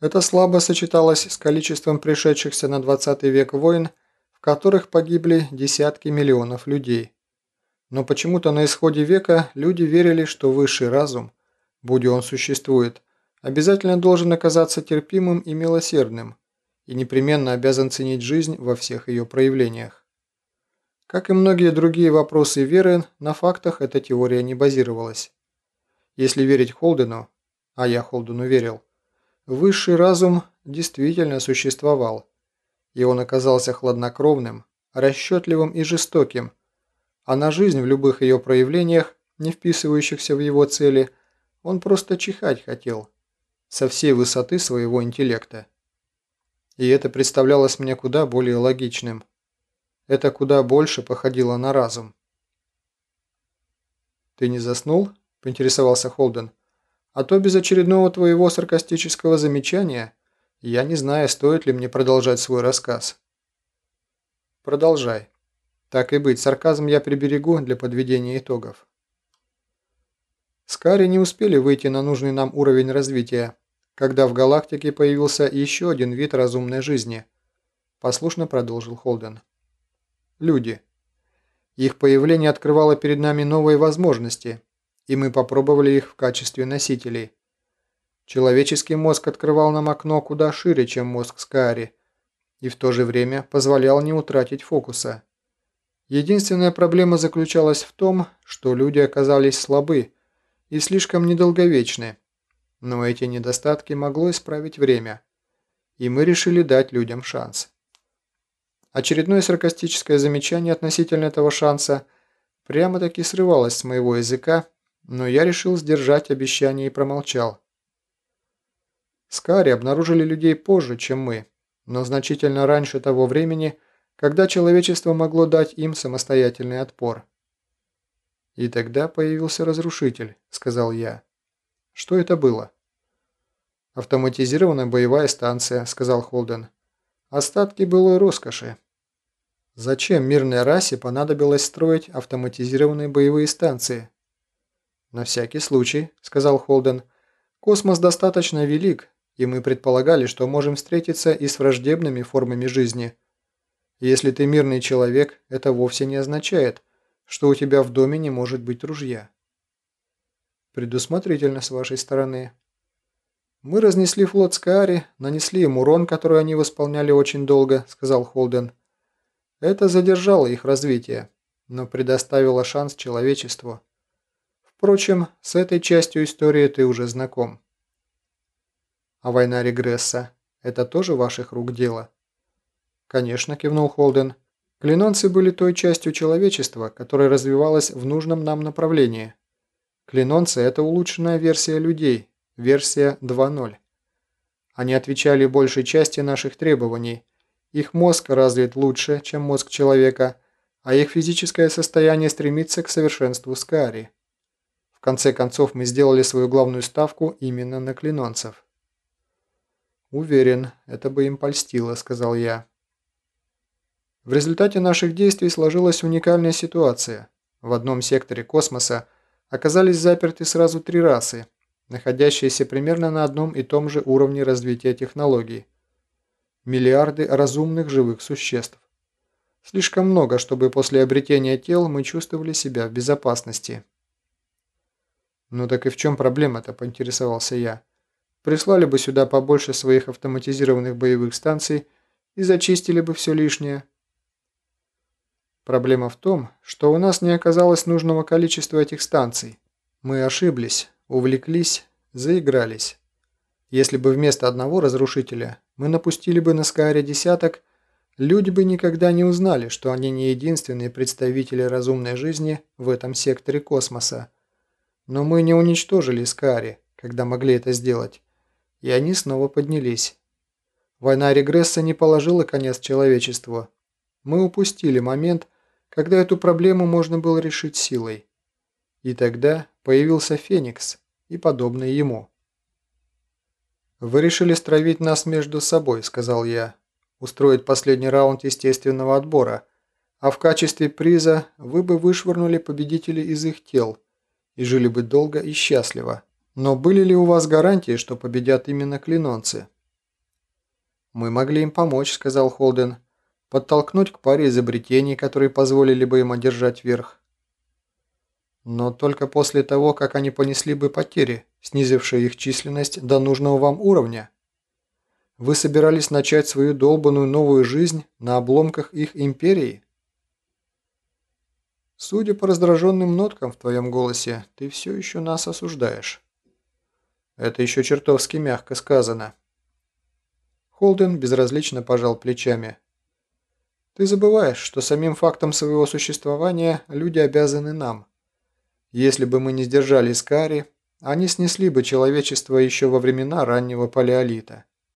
Это слабо сочеталось с количеством пришедшихся на 20 век войн, в которых погибли десятки миллионов людей. Но почему-то на исходе века люди верили, что высший разум, будь он существует, обязательно должен оказаться терпимым и милосердным, и непременно обязан ценить жизнь во всех ее проявлениях. Как и многие другие вопросы веры, на фактах эта теория не базировалась. Если верить Холдену, а я Холдену верил, высший разум действительно существовал, и он оказался хладнокровным, расчетливым и жестоким, а на жизнь в любых ее проявлениях, не вписывающихся в его цели, он просто чихать хотел, со всей высоты своего интеллекта. И это представлялось мне куда более логичным. Это куда больше походило на разум. «Ты не заснул?» – поинтересовался Холден. «А то без очередного твоего саркастического замечания я не знаю, стоит ли мне продолжать свой рассказ». «Продолжай. Так и быть, сарказм я приберегу для подведения итогов». Скари не успели выйти на нужный нам уровень развития, когда в галактике появился еще один вид разумной жизни. Послушно продолжил Холден. Люди. Их появление открывало перед нами новые возможности, и мы попробовали их в качестве носителей. Человеческий мозг открывал нам окно куда шире, чем мозг Скари, и в то же время позволял не утратить фокуса. Единственная проблема заключалась в том, что люди оказались слабы и слишком недолговечны, но эти недостатки могло исправить время, и мы решили дать людям шанс. Очередное саркастическое замечание относительно этого шанса прямо-таки срывалось с моего языка, но я решил сдержать обещание и промолчал. Скари обнаружили людей позже, чем мы, но значительно раньше того времени, когда человечество могло дать им самостоятельный отпор. «И тогда появился разрушитель», — сказал я. Что это было? «Автоматизированная боевая станция», — сказал Холден. «Остатки былой роскоши». Зачем мирной расе понадобилось строить автоматизированные боевые станции? «На всякий случай», — сказал Холден. «Космос достаточно велик, и мы предполагали, что можем встретиться и с враждебными формами жизни. Если ты мирный человек, это вовсе не означает, что у тебя в доме не может быть ружья». Предусмотрительно с вашей стороны. Мы разнесли флот Скаари, нанесли им урон, который они восполняли очень долго, сказал Холден. Это задержало их развитие, но предоставило шанс человечеству. Впрочем, с этой частью истории ты уже знаком. А война регресса – это тоже ваших рук дело? Конечно, кивнул Холден. Клинонцы были той частью человечества, которая развивалась в нужном нам направлении. Клинонцы – это улучшенная версия людей, версия 2.0. Они отвечали большей части наших требований. Их мозг развит лучше, чем мозг человека, а их физическое состояние стремится к совершенству Скари. В конце концов, мы сделали свою главную ставку именно на клинонцев. «Уверен, это бы им польстило», – сказал я. В результате наших действий сложилась уникальная ситуация. В одном секторе космоса – оказались заперты сразу три расы, находящиеся примерно на одном и том же уровне развития технологий. Миллиарды разумных живых существ. Слишком много, чтобы после обретения тел мы чувствовали себя в безопасности. «Ну так и в чем проблема-то?» – поинтересовался я. «Прислали бы сюда побольше своих автоматизированных боевых станций и зачистили бы все лишнее». Проблема в том, что у нас не оказалось нужного количества этих станций. Мы ошиблись, увлеклись, заигрались. Если бы вместо одного разрушителя мы напустили бы на Скааре десяток, люди бы никогда не узнали, что они не единственные представители разумной жизни в этом секторе космоса. Но мы не уничтожили Скаари, когда могли это сделать, и они снова поднялись. Война регресса не положила конец человечеству. Мы упустили момент, когда эту проблему можно было решить силой. И тогда появился Феникс и подобный ему. «Вы решили стравить нас между собой», — сказал я. «Устроить последний раунд естественного отбора, а в качестве приза вы бы вышвырнули победителей из их тел и жили бы долго и счастливо. Но были ли у вас гарантии, что победят именно клинонцы?» «Мы могли им помочь», — сказал Холден. «Подтолкнуть к паре изобретений, которые позволили бы им одержать верх». «Но только после того, как они понесли бы потери, снизившие их численность до нужного вам уровня. Вы собирались начать свою долбанную новую жизнь на обломках их империи?» «Судя по раздраженным ноткам в твоем голосе, ты все еще нас осуждаешь». «Это еще чертовски мягко сказано». Холден безразлично пожал плечами. «Ты забываешь, что самим фактом своего существования люди обязаны нам. Если бы мы не сдержали Скари, они снесли бы человечество еще во времена раннего палеолита.